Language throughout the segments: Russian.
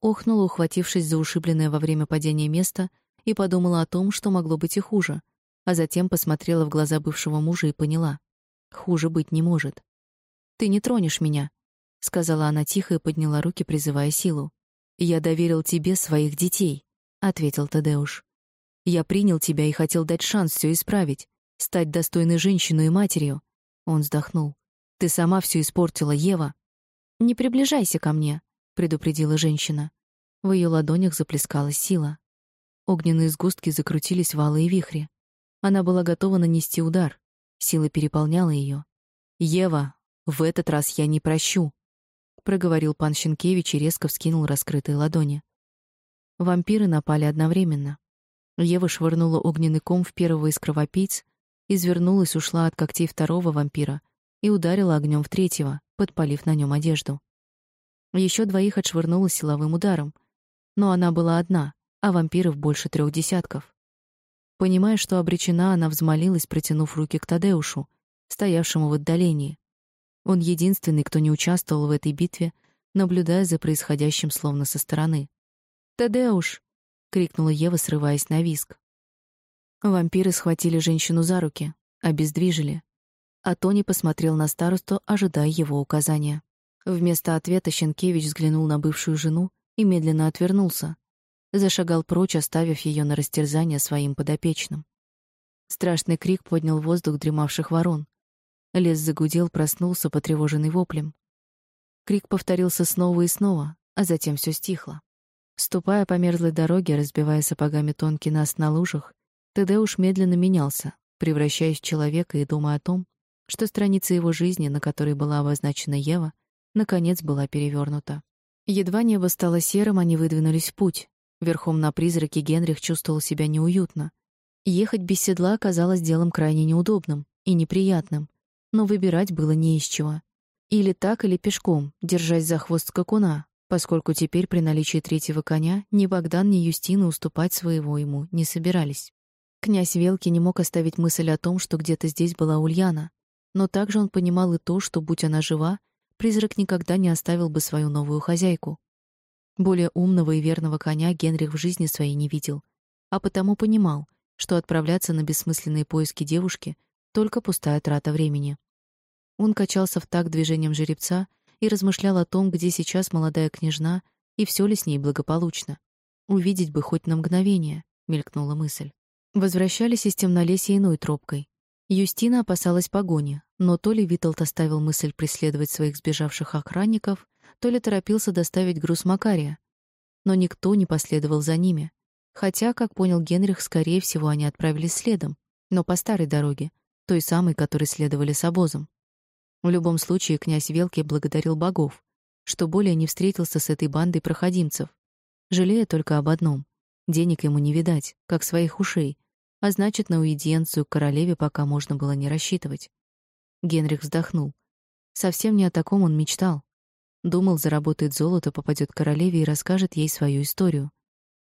охнула, ухватившись за ушибленное во время падения место, и подумала о том, что могло быть и хуже, а затем посмотрела в глаза бывшего мужа и поняла. Хуже быть не может. «Ты не тронешь меня», — сказала она тихо и подняла руки, призывая силу. «Я доверил тебе своих детей», — ответил Тадеуш. «Я принял тебя и хотел дать шанс все исправить, стать достойной женщиной и матерью». Он вздохнул. «Ты сама все испортила, Ева». «Не приближайся ко мне», — предупредила женщина. В ее ладонях заплескалась сила. Огненные сгустки закрутились в алые вихри. Она была готова нанести удар. Сила переполняла ее. «Ева, в этот раз я не прощу», — проговорил пан Щенкевич и резко вскинул раскрытые ладони. Вампиры напали одновременно. Ева швырнула огненный ком в первого из кровопийц, извернулась, ушла от когтей второго вампира и ударила огнем в третьего, подпалив на нем одежду. Еще двоих отшвырнула силовым ударом, но она была одна, а вампиров больше трех десятков. Понимая, что обречена, она взмолилась, протянув руки к Тадеушу, стоявшему в отдалении. Он единственный, кто не участвовал в этой битве, наблюдая за происходящим словно со стороны. «Тадеуш!» — крикнула Ева, срываясь на виск. Вампиры схватили женщину за руки, обездвижили. А Тони посмотрел на старосту, ожидая его указания. Вместо ответа Щенкевич взглянул на бывшую жену и медленно отвернулся. Зашагал прочь, оставив ее на растерзание своим подопечным. Страшный крик поднял воздух дремавших ворон. Лес загудел, проснулся, потревоженный воплем. Крик повторился снова и снова, а затем все стихло. Ступая по мерзлой дороге, разбивая сапогами тонкий нас на лужах, Тедеуш медленно менялся, превращаясь в человека и думая о том, что страница его жизни, на которой была обозначена Ева, наконец была перевернута. Едва небо стало серым, они выдвинулись в путь. Верхом на призраке Генрих чувствовал себя неуютно. Ехать без седла оказалось делом крайне неудобным и неприятным, но выбирать было не из чего. Или так, или пешком, держась за хвост скакуна, поскольку теперь при наличии третьего коня ни Богдан, ни Юстина уступать своего ему не собирались. Князь Велки не мог оставить мысль о том, что где-то здесь была Ульяна, но также он понимал и то, что, будь она жива, призрак никогда не оставил бы свою новую хозяйку. Более умного и верного коня Генрих в жизни своей не видел, а потому понимал, что отправляться на бессмысленные поиски девушки — только пустая трата времени. Он качался в такт движением жеребца и размышлял о том, где сейчас молодая княжна и все ли с ней благополучно. Увидеть бы хоть на мгновение, мелькнула мысль. Возвращались из темнолесья иной тропкой. Юстина опасалась погони, но то ли Виталт оставил мысль преследовать своих сбежавших охранников, то ли торопился доставить груз Макария. Но никто не последовал за ними. Хотя, как понял Генрих, скорее всего, они отправились следом, но по старой дороге, той самой, которой следовали с обозом. В любом случае, князь Велки благодарил богов, что более не встретился с этой бандой проходимцев, жалея только об одном — денег ему не видать, как своих ушей, а значит, на уидиенцию к королеве пока можно было не рассчитывать. Генрих вздохнул. Совсем не о таком он мечтал. Думал, заработает золото, попадет к королеве и расскажет ей свою историю.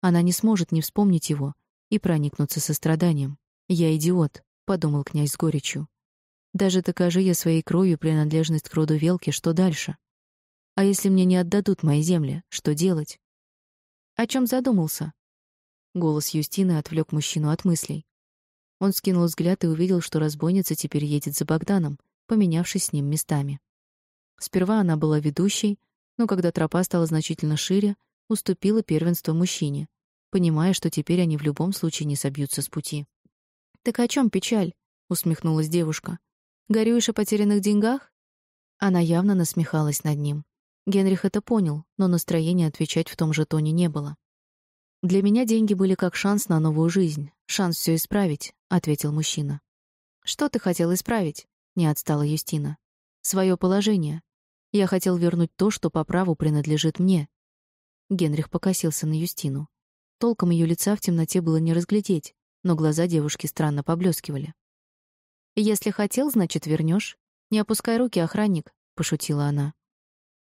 Она не сможет не вспомнить его и проникнуться состраданием. «Я идиот», — подумал князь с горечью. Даже докажи я своей кровью принадлежность к роду Велки, что дальше? А если мне не отдадут мои земли, что делать? О чем задумался? Голос Юстины отвлек мужчину от мыслей. Он скинул взгляд и увидел, что разбойница теперь едет за Богданом, поменявшись с ним местами. Сперва она была ведущей, но когда тропа стала значительно шире, уступила первенство мужчине, понимая, что теперь они в любом случае не собьются с пути. «Так о чем печаль?» — усмехнулась девушка. Горюешь о потерянных деньгах?» Она явно насмехалась над ним. Генрих это понял, но настроения отвечать в том же тоне не было. «Для меня деньги были как шанс на новую жизнь, шанс все исправить», — ответил мужчина. «Что ты хотел исправить?» — не отстала Юстина. «Свое положение. Я хотел вернуть то, что по праву принадлежит мне». Генрих покосился на Юстину. Толком ее лица в темноте было не разглядеть, но глаза девушки странно поблескивали. Если хотел, значит, вернешь. Не опускай руки, охранник, пошутила она.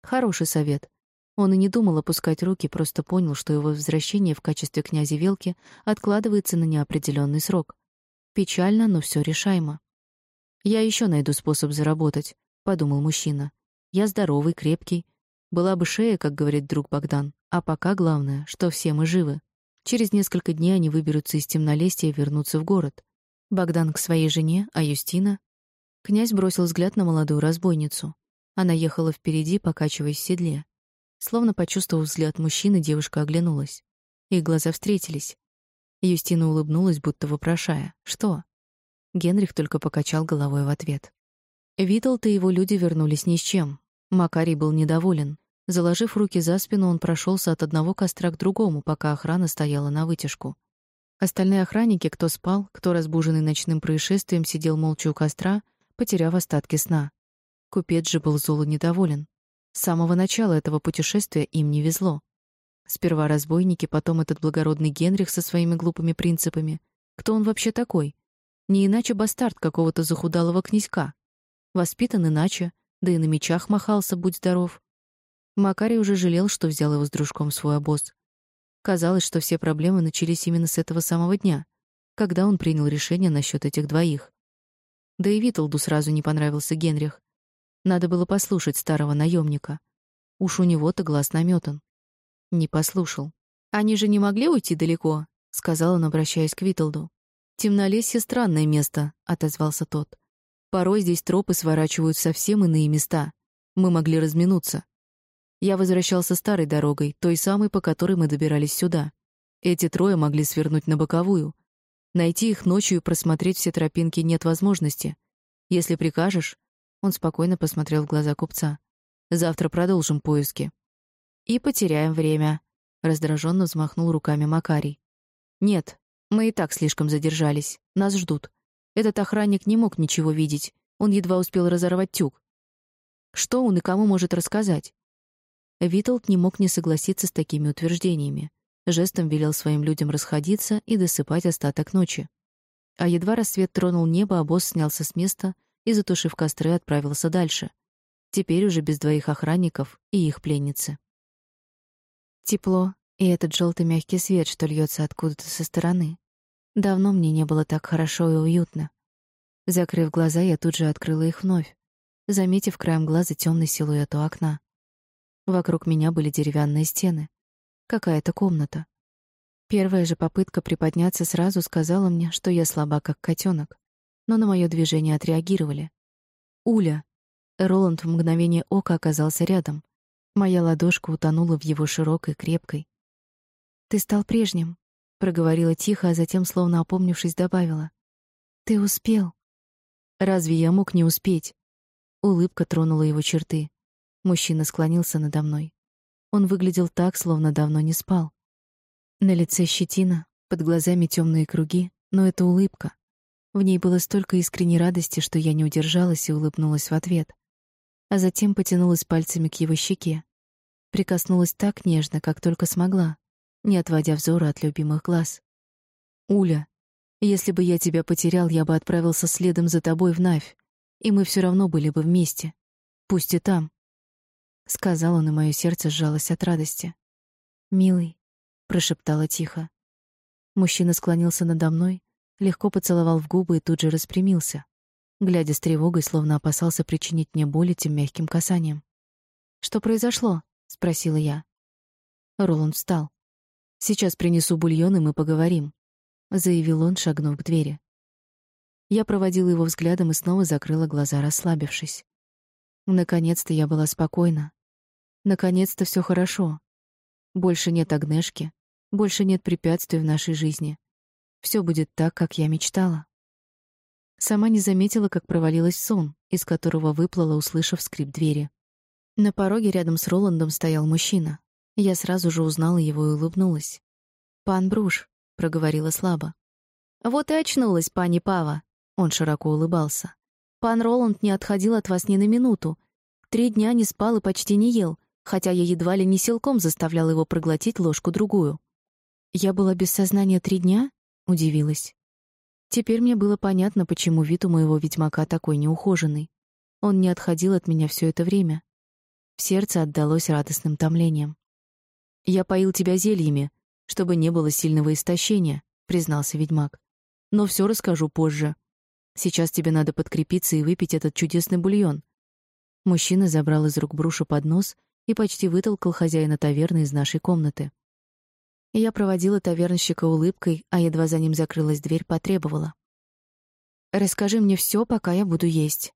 Хороший совет. Он и не думал опускать руки, просто понял, что его возвращение в качестве князя Велки откладывается на неопределенный срок. Печально, но все решаемо. Я еще найду способ заработать, подумал мужчина. Я здоровый, крепкий. Была бы шея, как говорит друг Богдан, А пока главное, что все мы живы. Через несколько дней они выберутся из темнолесья и вернутся в город. Богдан к своей жене, а Юстина... Князь бросил взгляд на молодую разбойницу. Она ехала впереди, покачиваясь в седле. Словно почувствовав взгляд мужчины, девушка оглянулась. Их глаза встретились. Юстина улыбнулась, будто вопрошая: "Что?" Генрих только покачал головой в ответ. Виталт и его люди вернулись ни с чем. Макарий был недоволен. Заложив руки за спину, он прошелся от одного костра к другому, пока охрана стояла на вытяжку. Остальные охранники, кто спал, кто разбуженный ночным происшествием, сидел молча у костра, потеряв остатки сна. Купец же был зло недоволен. С самого начала этого путешествия им не везло. Сперва разбойники, потом этот благородный Генрих со своими глупыми принципами. Кто он вообще такой? Не иначе бастард какого-то захудалого князька. Воспитан иначе, да и на мечах махался, будь здоров. Макарий уже жалел, что взял его с дружком в свой обоз. Казалось, что все проблемы начались именно с этого самого дня, когда он принял решение насчет этих двоих. Да и Виталду сразу не понравился Генрих. Надо было послушать старого наемника. Уж у него-то глаз наметан. Не послушал. Они же не могли уйти далеко, сказал он, обращаясь к Виталду. Темнолесье странное место, отозвался тот. Порой здесь тропы сворачивают совсем иные места. Мы могли разминуться. Я возвращался старой дорогой, той самой, по которой мы добирались сюда. Эти трое могли свернуть на боковую. Найти их ночью и просмотреть все тропинки нет возможности. Если прикажешь, он спокойно посмотрел в глаза купца. Завтра продолжим поиски. И потеряем время, раздраженно взмахнул руками Макарий. Нет, мы и так слишком задержались. Нас ждут. Этот охранник не мог ничего видеть. Он едва успел разорвать тюк. Что он и кому может рассказать? Виталд не мог не согласиться с такими утверждениями. Жестом велел своим людям расходиться и досыпать остаток ночи. А едва рассвет тронул небо, обоз снялся с места и, затушив костры, отправился дальше. Теперь уже без двоих охранников и их пленницы. Тепло и этот желтый мягкий свет, что льется откуда-то со стороны. Давно мне не было так хорошо и уютно. Закрыв глаза, я тут же открыла их вновь, заметив краем глаза темный силуэт у окна. Вокруг меня были деревянные стены. Какая-то комната. Первая же попытка приподняться сразу сказала мне, что я слаба, как котенок но на мое движение отреагировали. «Уля!» Роланд в мгновение ока оказался рядом. Моя ладошка утонула в его широкой, крепкой. «Ты стал прежним», — проговорила тихо, а затем, словно опомнившись, добавила. «Ты успел». «Разве я мог не успеть?» Улыбка тронула его черты. Мужчина склонился надо мной. Он выглядел так, словно давно не спал. На лице щетина, под глазами темные круги, но это улыбка. В ней было столько искренней радости, что я не удержалась и улыбнулась в ответ. А затем потянулась пальцами к его щеке. Прикоснулась так нежно, как только смогла, не отводя взора от любимых глаз. «Уля, если бы я тебя потерял, я бы отправился следом за тобой в Навь, и мы все равно были бы вместе. Пусть и там», — сказал он, и мое сердце сжалось от радости. «Милый», — прошептала тихо. Мужчина склонился надо мной, легко поцеловал в губы и тут же распрямился, глядя с тревогой, словно опасался причинить мне боль этим мягким касанием. «Что произошло?» — спросила я. Роланд встал. «Сейчас принесу бульон, и мы поговорим», — заявил он, шагнув к двери. Я проводила его взглядом и снова закрыла глаза, расслабившись. Наконец-то я была спокойна. Наконец-то все хорошо. Больше нет огнешки, больше нет препятствий в нашей жизни. Все будет так, как я мечтала. Сама не заметила, как провалилась сон, из которого выплыла, услышав скрип двери. На пороге рядом с Роландом стоял мужчина. Я сразу же узнала его и улыбнулась. «Пан Бруш», — проговорила слабо. «Вот и очнулась, пани Пава», — он широко улыбался. «Пан Роланд не отходил от вас ни на минуту. Три дня не спал и почти не ел, хотя я едва ли не силком заставлял его проглотить ложку-другую». «Я была без сознания три дня?» Удивилась. Теперь мне было понятно, почему вид у моего ведьмака такой неухоженный. Он не отходил от меня все это время. В сердце отдалось радостным томлением. «Я поил тебя зельями, чтобы не было сильного истощения», — признался ведьмак. «Но все расскажу позже. Сейчас тебе надо подкрепиться и выпить этот чудесный бульон». Мужчина забрал из рук Бруша поднос и почти вытолкал хозяина таверны из нашей комнаты. Я проводила тавернщика улыбкой, а едва за ним закрылась дверь, потребовала. «Расскажи мне все, пока я буду есть».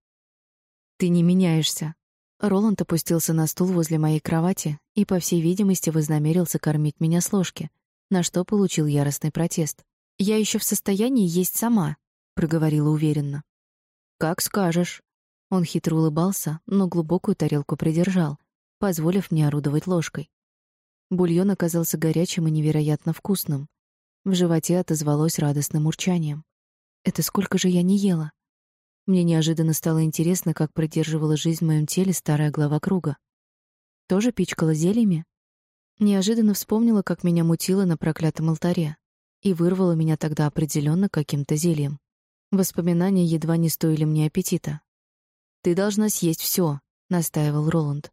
«Ты не меняешься». Роланд опустился на стул возле моей кровати и, по всей видимости, вознамерился кормить меня с ложки, на что получил яростный протест. «Я еще в состоянии есть сама», — проговорила уверенно. «Как скажешь». Он хитро улыбался, но глубокую тарелку придержал, позволив мне орудовать ложкой. Бульон оказался горячим и невероятно вкусным. В животе отозвалось радостным урчанием. Это сколько же я не ела? Мне неожиданно стало интересно, как продерживала жизнь в моем теле старая глава круга. Тоже пичкала зельями? Неожиданно вспомнила, как меня мутило на проклятом алтаре, и вырвало меня тогда определенно каким-то зельем. Воспоминания едва не стоили мне аппетита. «Ты должна съесть все, настаивал Роланд.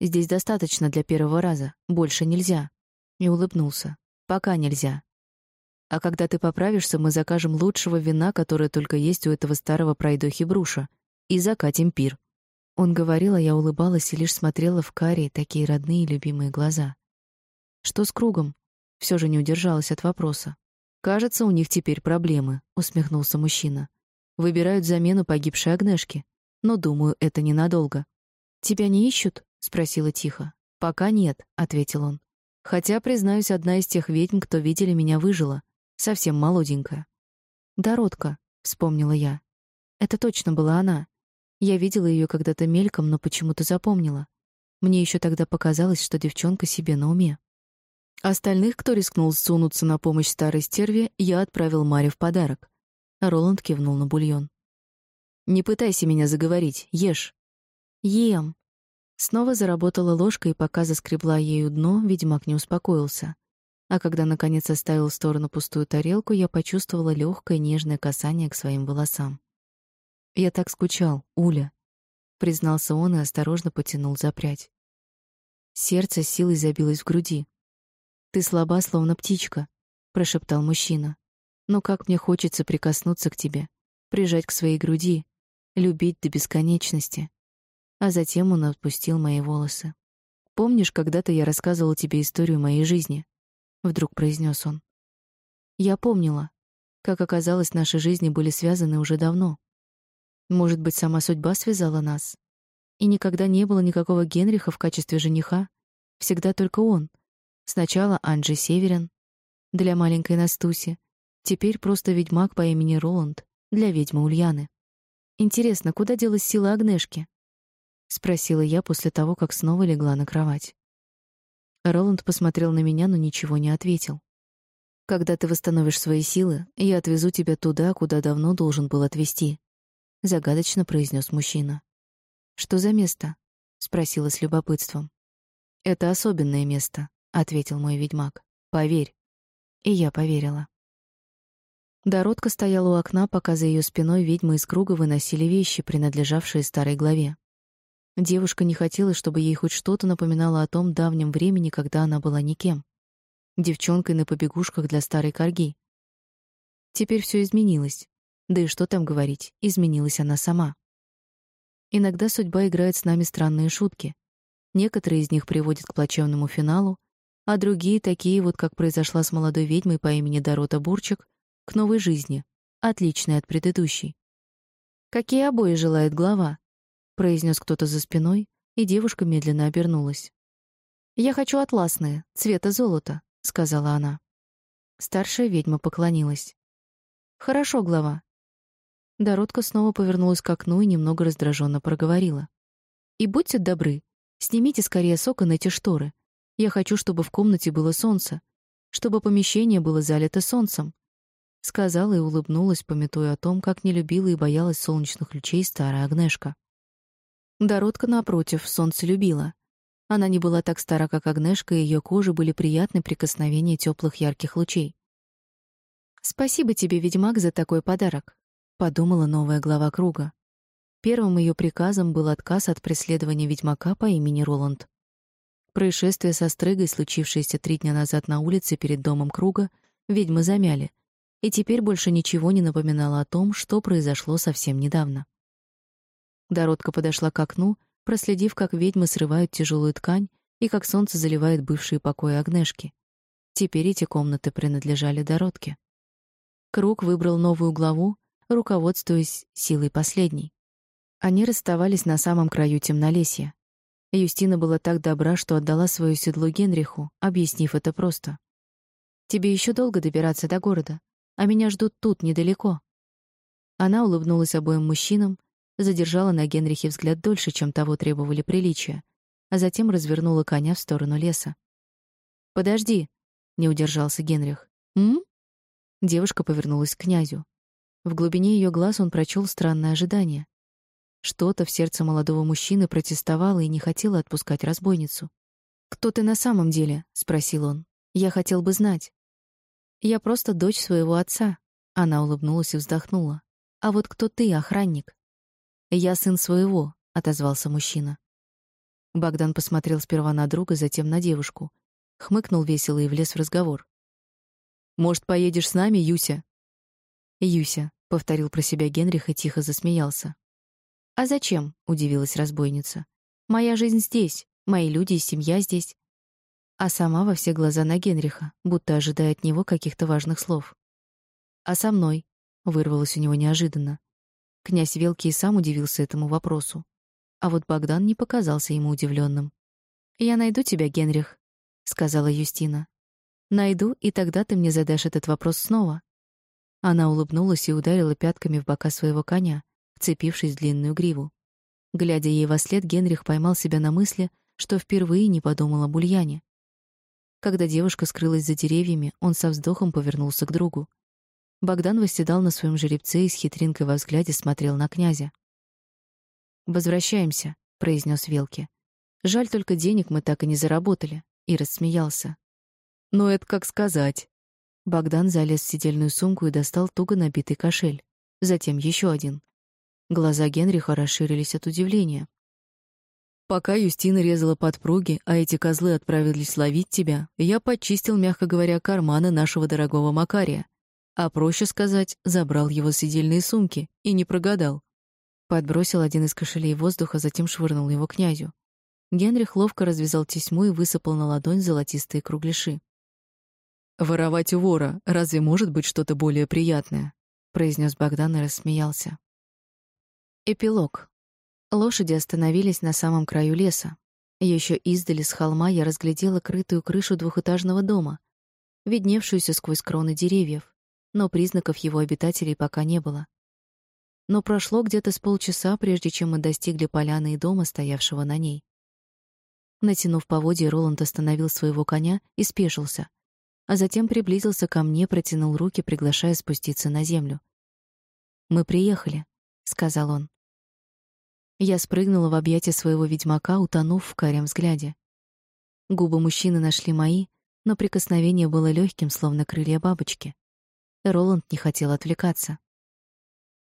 Здесь достаточно для первого раза, больше нельзя. И улыбнулся. Пока нельзя. А когда ты поправишься, мы закажем лучшего вина, которое только есть у этого старого пройдохи Бруша, и закатим пир. Он говорил, а я улыбалась и лишь смотрела в карие, такие родные и любимые глаза. Что с кругом? Все же не удержалась от вопроса. Кажется, у них теперь проблемы, усмехнулся мужчина. Выбирают замену погибшей Агнешки, но думаю, это ненадолго. Тебя не ищут? Спросила тихо. Пока нет, ответил он. Хотя, признаюсь, одна из тех ведьм, кто видели меня, выжила, совсем молоденькая. Дородка, вспомнила я. Это точно была она. Я видела ее когда-то мельком, но почему-то запомнила. Мне еще тогда показалось, что девчонка себе на уме. Остальных, кто рискнул сунуться на помощь старой стерве, я отправил Маре в подарок. Роланд кивнул на бульон. «Не пытайся меня заговорить, ешь». «Ем», Снова заработала ложка, и пока заскребла ею дно, ведьмак не успокоился. А когда наконец оставил в сторону пустую тарелку, я почувствовала легкое нежное касание к своим волосам. Я так скучал, Уля, признался он и осторожно потянул за прядь. Сердце силой забилось в груди. Ты слаба, словно птичка, прошептал мужчина. Но как мне хочется прикоснуться к тебе, прижать к своей груди, любить до бесконечности а затем он отпустил мои волосы. «Помнишь, когда-то я рассказывал тебе историю моей жизни?» — вдруг произнес он. Я помнила. Как оказалось, наши жизни были связаны уже давно. Может быть, сама судьба связала нас? И никогда не было никакого Генриха в качестве жениха. Всегда только он. Сначала Анджи Северин для маленькой Настуси, теперь просто ведьмак по имени Роланд для ведьмы Ульяны. Интересно, куда делась сила Агнешки? Спросила я после того, как снова легла на кровать. Роланд посмотрел на меня, но ничего не ответил. Когда ты восстановишь свои силы, я отвезу тебя туда, куда давно должен был отвезти, загадочно произнес мужчина. Что за место? спросила с любопытством. Это особенное место, ответил мой ведьмак. Поверь. И я поверила. Доротка стояла у окна, пока за ее спиной ведьмы из круга выносили вещи, принадлежавшие старой главе. Девушка не хотела, чтобы ей хоть что-то напоминало о том давнем времени, когда она была никем. Девчонкой на побегушках для старой корги. Теперь все изменилось. Да и что там говорить, изменилась она сама. Иногда судьба играет с нами странные шутки. Некоторые из них приводят к плачевному финалу, а другие, такие вот, как произошла с молодой ведьмой по имени Дорота Бурчик, к новой жизни, отличной от предыдущей. Какие обои желает глава? Произнес кто-то за спиной, и девушка медленно обернулась. «Я хочу атласные, цвета золота», — сказала она. Старшая ведьма поклонилась. «Хорошо, глава». Доротка снова повернулась к окну и немного раздраженно проговорила. «И будьте добры, снимите скорее с окон эти шторы. Я хочу, чтобы в комнате было солнце, чтобы помещение было залито солнцем», — сказала и улыбнулась, пометуя о том, как не любила и боялась солнечных лучей старая Агнешка. Доротка, напротив, солнце любила. Она не была так стара, как Агнешка, и ее коже были приятны прикосновения теплых ярких лучей. «Спасибо тебе, ведьмак, за такой подарок», — подумала новая глава круга. Первым ее приказом был отказ от преследования ведьмака по имени Роланд. Происшествие со стрыгой, случившееся три дня назад на улице перед домом круга, ведьмы замяли, и теперь больше ничего не напоминало о том, что произошло совсем недавно. Доротка подошла к окну, проследив, как ведьмы срывают тяжелую ткань и как солнце заливает бывшие покои Агнешки. Теперь эти комнаты принадлежали Доротке. Круг выбрал новую главу, руководствуясь силой последней. Они расставались на самом краю темнолесья. Юстина была так добра, что отдала свое седло Генриху, объяснив это просто. «Тебе еще долго добираться до города, а меня ждут тут, недалеко». Она улыбнулась обоим мужчинам, задержала на Генрихе взгляд дольше, чем того требовали приличия, а затем развернула коня в сторону леса. «Подожди», — не удержался Генрих. «М?» Девушка повернулась к князю. В глубине ее глаз он прочел странное ожидание. Что-то в сердце молодого мужчины протестовало и не хотело отпускать разбойницу. «Кто ты на самом деле?» — спросил он. «Я хотел бы знать». «Я просто дочь своего отца», — она улыбнулась и вздохнула. «А вот кто ты, охранник?» «Я сын своего», — отозвался мужчина. Богдан посмотрел сперва на друга, затем на девушку. Хмыкнул весело и влез в разговор. «Может, поедешь с нами, Юся?» «Юся», — повторил про себя Генрих и тихо засмеялся. «А зачем?» — удивилась разбойница. «Моя жизнь здесь, мои люди и семья здесь». А сама во все глаза на Генриха, будто ожидая от него каких-то важных слов. «А со мной?» — вырвалось у него неожиданно. Князь Велкий сам удивился этому вопросу. А вот Богдан не показался ему удивленным. «Я найду тебя, Генрих», — сказала Юстина. «Найду, и тогда ты мне задашь этот вопрос снова». Она улыбнулась и ударила пятками в бока своего коня, вцепившись в длинную гриву. Глядя ей во след, Генрих поймал себя на мысли, что впервые не подумал об Ульяне. Когда девушка скрылась за деревьями, он со вздохом повернулся к другу. Богдан восседал на своем жеребце и с хитринкой во взгляде смотрел на князя. «Возвращаемся», — произнес Велки. «Жаль только денег мы так и не заработали», — и рассмеялся. «Ну, это как сказать». Богдан залез в сидельную сумку и достал туго набитый кошель. Затем еще один. Глаза Генриха расширились от удивления. Пока Юстина резала подпруги, а эти козлы отправились ловить тебя, я почистил, мягко говоря, карманы нашего дорогого Макария а проще сказать, забрал его сидельные сумки и не прогадал. Подбросил один из кошелей воздуха, затем швырнул его князю. Генрих ловко развязал тесьму и высыпал на ладонь золотистые кругляши. «Воровать у вора разве может быть что-то более приятное?» — произнес Богдан и рассмеялся. Эпилог. Лошади остановились на самом краю леса. Еще издали с холма я разглядела крытую крышу двухэтажного дома, видневшуюся сквозь кроны деревьев но признаков его обитателей пока не было. Но прошло где-то с полчаса, прежде чем мы достигли поляны и дома, стоявшего на ней. Натянув поводья, Роланд остановил своего коня и спешился, а затем приблизился ко мне, протянул руки, приглашая спуститься на землю. «Мы приехали», — сказал он. Я спрыгнула в объятия своего ведьмака, утонув в карем взгляде. Губы мужчины нашли мои, но прикосновение было легким, словно крылья бабочки. Роланд не хотел отвлекаться.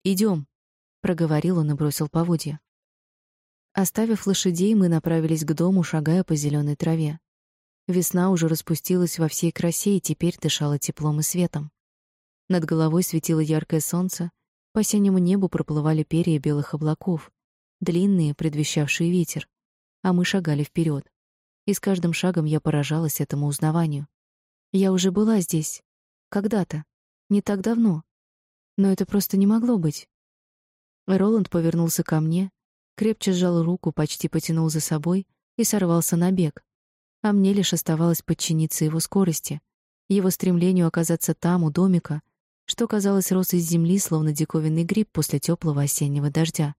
Идем, проговорил он и бросил поводья. Оставив лошадей, мы направились к дому, шагая по зеленой траве. Весна уже распустилась во всей красе и теперь дышала теплом и светом. Над головой светило яркое солнце, по синему небу проплывали перья белых облаков, длинные, предвещавшие ветер, а мы шагали вперед. И с каждым шагом я поражалась этому узнаванию. Я уже была здесь когда-то, не так давно. Но это просто не могло быть. Роланд повернулся ко мне, крепче сжал руку, почти потянул за собой и сорвался на бег. А мне лишь оставалось подчиниться его скорости, его стремлению оказаться там, у домика, что, казалось, рос из земли, словно диковинный гриб после теплого осеннего дождя.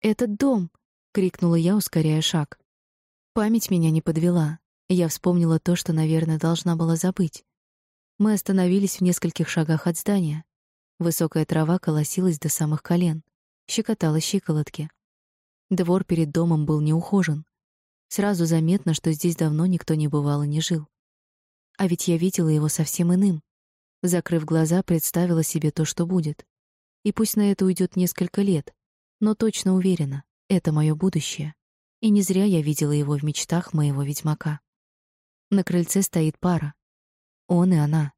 «Этот дом!» — крикнула я, ускоряя шаг. Память меня не подвела. Я вспомнила то, что, наверное, должна была забыть. Мы остановились в нескольких шагах от здания. Высокая трава колосилась до самых колен, щекотала щиколотки. Двор перед домом был неухожен. Сразу заметно, что здесь давно никто не бывал и не жил. А ведь я видела его совсем иным. Закрыв глаза, представила себе то, что будет. И пусть на это уйдет несколько лет, но точно уверена, это мое будущее. И не зря я видела его в мечтах моего ведьмака. На крыльце стоит пара. Он и она.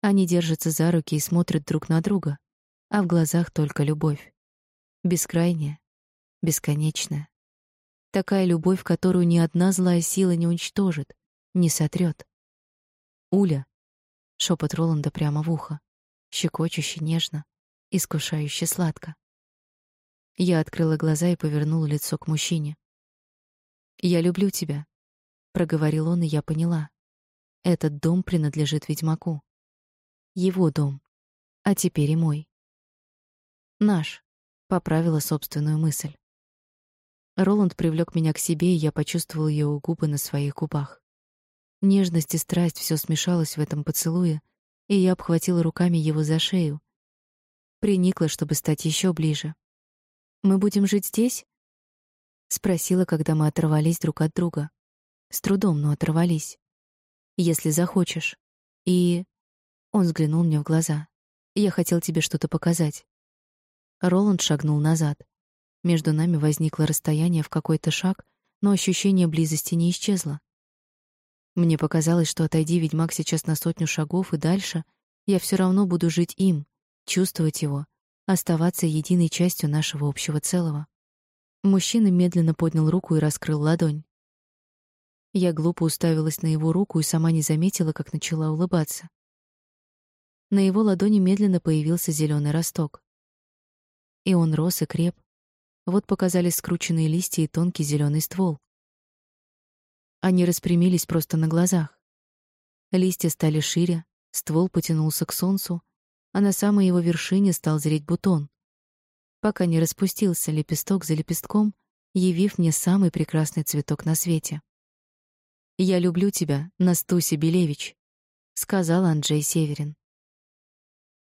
Они держатся за руки и смотрят друг на друга, а в глазах только любовь. Бескрайняя, бесконечная. Такая любовь, которую ни одна злая сила не уничтожит, не сотрет. «Уля!» — шепот Роланда прямо в ухо, щекочуще нежно, искушающе сладко. Я открыла глаза и повернула лицо к мужчине. «Я люблю тебя», — проговорил он, и я поняла. Этот дом принадлежит ведьмаку. Его дом, а теперь и мой. Наш, поправила собственную мысль. Роланд привлек меня к себе, и я почувствовала его губы на своих губах. Нежность и страсть все смешалось в этом поцелуе, и я обхватила руками его за шею, приникла, чтобы стать еще ближе. Мы будем жить здесь? спросила, когда мы оторвались друг от друга. С трудом, но оторвались. Если захочешь. И он взглянул мне в глаза. Я хотел тебе что-то показать. Роланд шагнул назад. Между нами возникло расстояние в какой-то шаг, но ощущение близости не исчезло. Мне показалось, что отойди ведьмак сейчас на сотню шагов и дальше, я все равно буду жить им, чувствовать его, оставаться единой частью нашего общего целого. Мужчина медленно поднял руку и раскрыл ладонь. Я глупо уставилась на его руку и сама не заметила, как начала улыбаться. На его ладони медленно появился зеленый росток. И он рос и креп. Вот показались скрученные листья и тонкий зеленый ствол. Они распрямились просто на глазах. Листья стали шире, ствол потянулся к солнцу, а на самой его вершине стал зреть бутон, пока не распустился лепесток за лепестком, явив мне самый прекрасный цветок на свете. «Я люблю тебя, Настуся Белевич», — сказал Анджей Северин.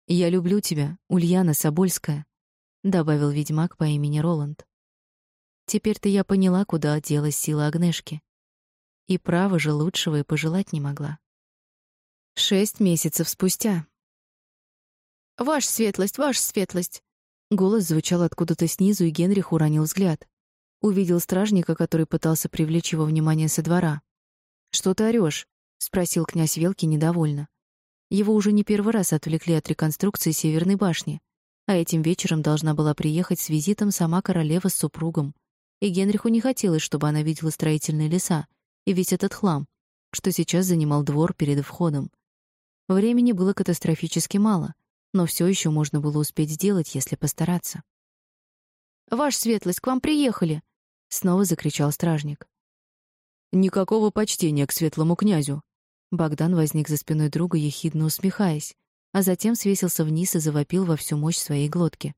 «Я люблю тебя, Ульяна Собольская», — добавил ведьмак по имени Роланд. Теперь-то я поняла, куда делась сила Агнешки. И право же лучшего и пожелать не могла. Шесть месяцев спустя. «Ваша светлость, ваша светлость!» Голос звучал откуда-то снизу, и Генрих уронил взгляд. Увидел стражника, который пытался привлечь его внимание со двора. «Что ты орёшь?» — спросил князь Велки недовольно. Его уже не первый раз отвлекли от реконструкции Северной башни, а этим вечером должна была приехать с визитом сама королева с супругом. И Генриху не хотелось, чтобы она видела строительные леса и весь этот хлам, что сейчас занимал двор перед входом. Времени было катастрофически мало — но все еще можно было успеть сделать, если постараться. «Ваша светлость, к вам приехали!» — снова закричал стражник. «Никакого почтения к светлому князю!» Богдан возник за спиной друга, ехидно усмехаясь, а затем свесился вниз и завопил во всю мощь своей глотки.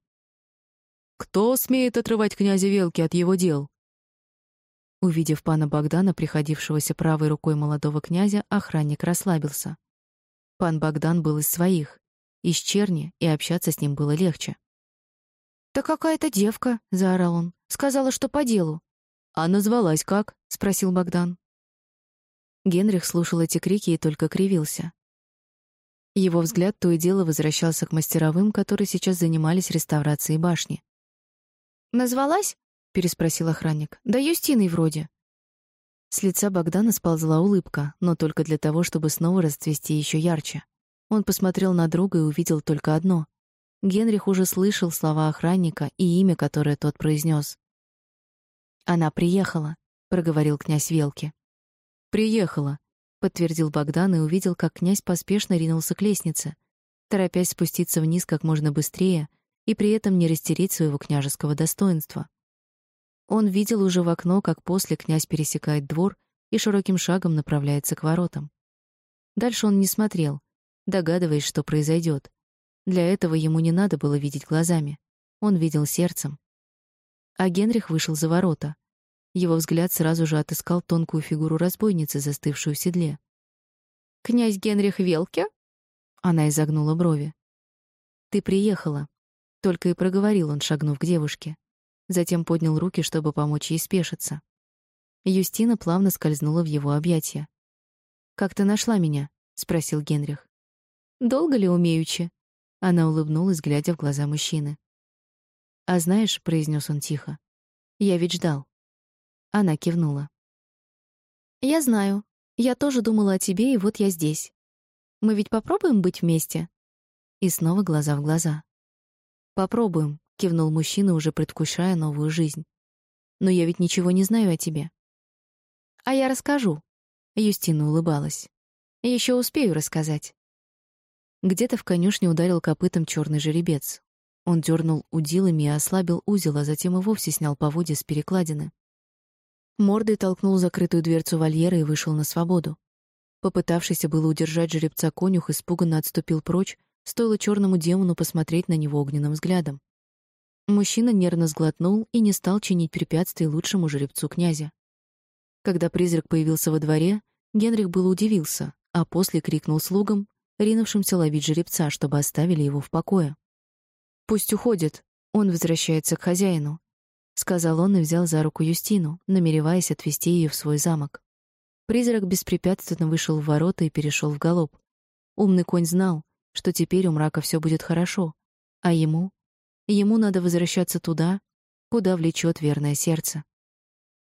«Кто смеет отрывать князя Велки от его дел?» Увидев пана Богдана, приходившегося правой рукой молодого князя, охранник расслабился. Пан Богдан был из своих, из черни, и общаться с ним было легче. «Да какая-то девка!» — заорал он. «Сказала, что по делу». «А назвалась как?» — спросил Богдан. Генрих слушал эти крики и только кривился. Его взгляд то и дело возвращался к мастеровым, которые сейчас занимались реставрацией башни. «Назвалась?» — переспросил охранник. «Да Юстиной вроде». С лица Богдана сползла улыбка, но только для того, чтобы снова расцвести еще ярче. Он посмотрел на друга и увидел только одно. Генрих уже слышал слова охранника и имя, которое тот произнес. «Она приехала», — проговорил князь Велки. «Приехала», — подтвердил Богдан и увидел, как князь поспешно ринулся к лестнице, торопясь спуститься вниз как можно быстрее и при этом не растереть своего княжеского достоинства. Он видел уже в окно, как после князь пересекает двор и широким шагом направляется к воротам. Дальше он не смотрел — догадываясь, что произойдет. Для этого ему не надо было видеть глазами. Он видел сердцем. А Генрих вышел за ворота. Его взгляд сразу же отыскал тонкую фигуру разбойницы, застывшую в седле. «Князь Генрих Велке?» Она изогнула брови. «Ты приехала», — только и проговорил он, шагнув к девушке. Затем поднял руки, чтобы помочь ей спешиться. Юстина плавно скользнула в его объятия. «Как ты нашла меня?» — спросил Генрих. Долго ли умеючи?» Она улыбнулась, глядя в глаза мужчины. «А знаешь», — произнес он тихо, — «я ведь ждал». Она кивнула. «Я знаю. Я тоже думала о тебе, и вот я здесь. Мы ведь попробуем быть вместе?» И снова глаза в глаза. «Попробуем», — кивнул мужчина, уже предвкушая новую жизнь. Но я ведь ничего не знаю о тебе. А я расскажу. Юстина улыбалась. Еще успею рассказать. Где-то в конюшне ударил копытом черный жеребец. Он дернул удилами и ослабил узел, а затем и вовсе снял поводья с перекладины. Мордой толкнул закрытую дверцу вольера и вышел на свободу. Попытавшийся было удержать жеребца конюх, испуганно отступил прочь, стоило черному демону посмотреть на него огненным взглядом. Мужчина нервно сглотнул и не стал чинить препятствий лучшему жеребцу князя. Когда призрак появился во дворе, Генрих было удивился, а после крикнул слугам, ринувшимся ловить жеребца, чтобы оставили его в покое. «Пусть уходит, он возвращается к хозяину», — сказал он и взял за руку Юстину, намереваясь отвезти ее в свой замок. Призрак беспрепятственно вышел в ворота и перешел в галоп. Умный конь знал, что теперь у мрака все будет хорошо, а ему? Ему надо возвращаться туда, куда влечет верное сердце.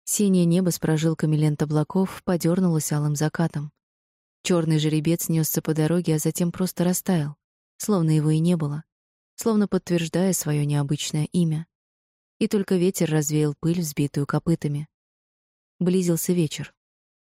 Синее небо с прожилками лент облаков подернулось алым закатом. Черный жеребец несся по дороге, а затем просто растаял, словно его и не было, словно подтверждая свое необычное имя. И только ветер развеял пыль, взбитую копытами. Близился вечер.